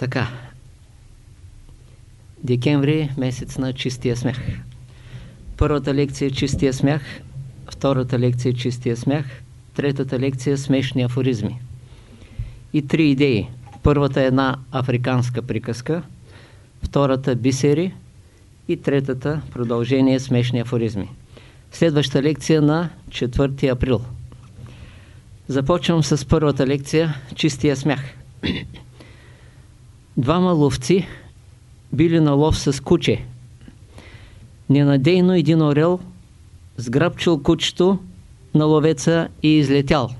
Така. Декември, месец на чистия смях. Първата лекция е чистия смях, втората лекция е чистия смях, третата лекция е смешни афоризми. И три идеи. Първата е една африканска приказка, втората бисери и третата продължение смешни афоризми. Следваща лекция на 4 април. Започвам с първата лекция Чистия смях. Двама ловци били на лов с куче. Ненадейно един орел сграбчил кучето на ловеца и излетял.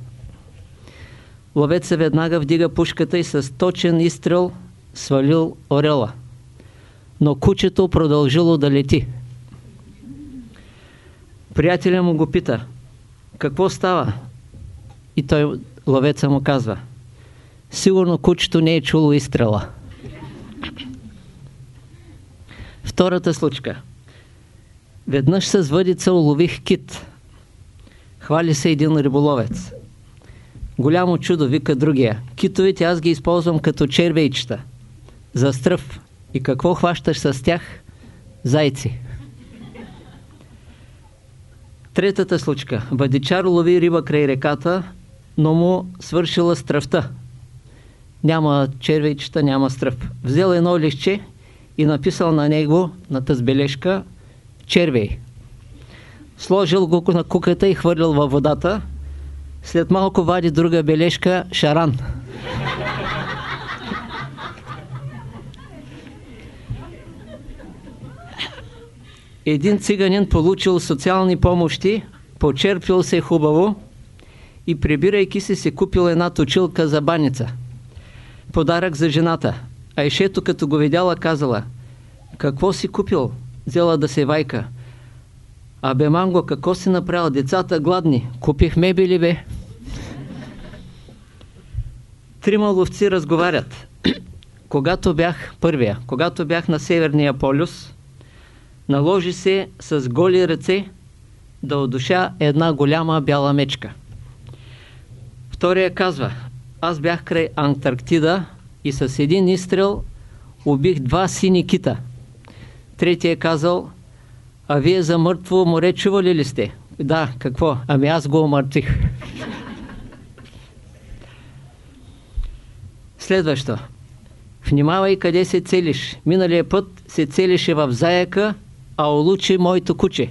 Ловеца веднага вдига пушката и с точен изстрел свалил орела. Но кучето продължило да лети. Приятеля му го пита, какво става? И той, ловеца му казва, сигурно кучето не е чуло изстрела. Втората случка. Веднъж с въдица улових кит. Хвали се един риболовец. Голямо чудо, вика другия. Китовете аз ги използвам като червейчета. За стръв. И какво хващаш с тях? Зайци. Третата случка. Въдичар лови риба край реката, но му свършила стръвта. Няма червейчета, няма стръв. Взел едно лище и написал на него, на тази бележка, червей. Сложил го на куката и хвърлил във водата. След малко вади друга бележка, шаран. Един циганин получил социални помощи, почерпил се хубаво и прибирайки се, се купил една точилка за баница. Подарък за жената. Айшето като го видяла казала Какво си купил? Взела да се вайка. Абе, Манго, какво си направил? Децата гладни. Купих мебели, бе. Трима ловци разговарят. когато бях първия, когато бях на Северния полюс, наложи се с голи ръце да одуша една голяма бяла мечка. Втория казва, аз бях край Антарктида и с един изстрел убих два сини кита. Третия е казал, а вие за мъртво море чували ли сте? Да, какво? Ами аз го омъртвих. Следващо. Внимавай къде се целиш. Миналия път се целише в заяка, а улучи моето куче.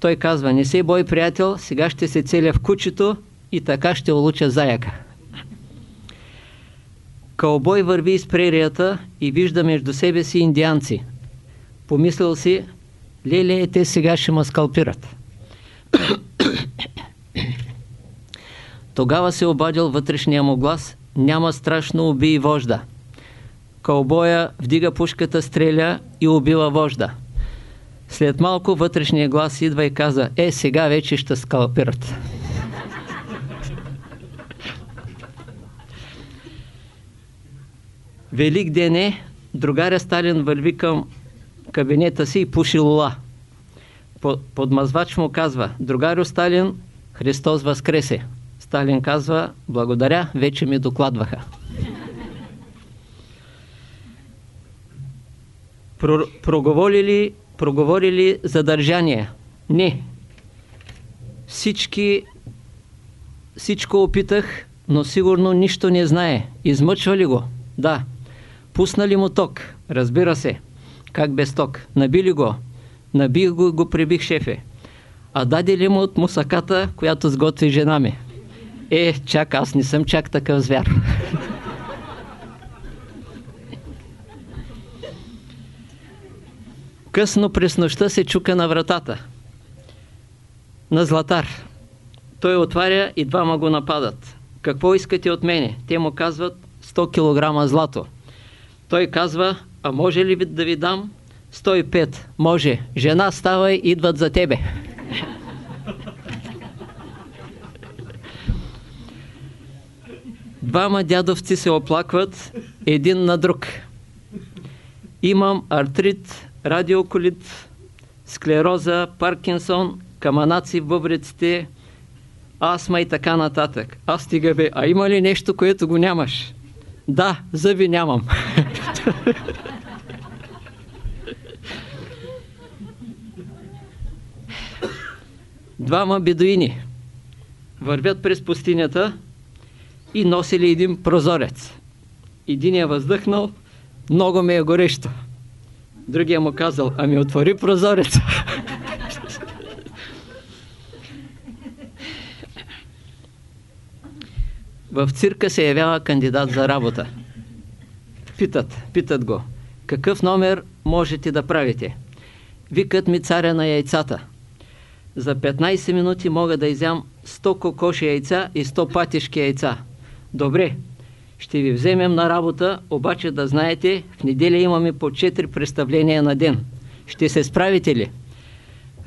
Той казва, не се бой, приятел, сега ще се целя в кучето и така ще улуча заяка. Кълбой върви из прерията и вижда между себе си индианци. Помислил си, леле, те сега ще ме скалпират. Тогава се обадил вътрешния му глас, няма страшно, убий вожда. Кълбоя вдига пушката, стреля и убива вожда. След малко вътрешния глас идва и каза, е, сега вече ще скалпират. Велик ден е, другаря Сталин върви към кабинета си и пуши лула. Подмазвач му казва, другарю Сталин, Христос възкресе. Сталин казва, благодаря, вече ми докладваха. Про, проговорили, проговорили задържание? Не. Всички, всичко опитах, но сигурно нищо не знае. Измъчва ли го? Да. Пуснали му ток? Разбира се. Как без ток? Набили го? Набих го, го прибих шефе. А даде ли му от мусаката, която сготви жена ми? Е, чак, аз не съм чак такъв звяр. Късно през нощта се чука на вратата. На Златар. Той отваря и двама го нападат. Какво искате от мене? Те му казват 100 кг злато. Той казва, а може ли да ви дам 105? Може. Жена става и идват за тебе. Двама дядовци се оплакват един на друг. Имам артрит, радиоколит, склероза, Паркинсон, каманаци в бъбреците, астма и така нататък. Аз стига бе, а има ли нещо, което го нямаш? Да, зъби нямам. Двама бедуини вървят през пустинята и носили един прозорец. Един е въздъхнал, много ми е горещо. Другия му казал, ами отвори прозореца. В цирка се явява кандидат за работа. Питат, питат го, какъв номер можете да правите? Викат ми царя на яйцата. За 15 минути мога да изям 100 кокоши яйца и 100 патишки яйца. Добре, ще ви вземем на работа, обаче да знаете, в неделя имаме по 4 представления на ден. Ще се справите ли?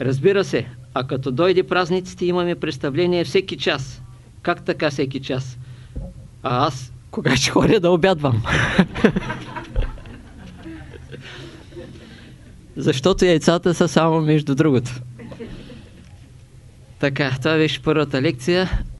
Разбира се, а като дойде празниците, имаме представление всеки час. Как така всеки час? А аз кога ще ходя да обядвам? Защото яйцата са само между другото. Така, това беше първата лекция.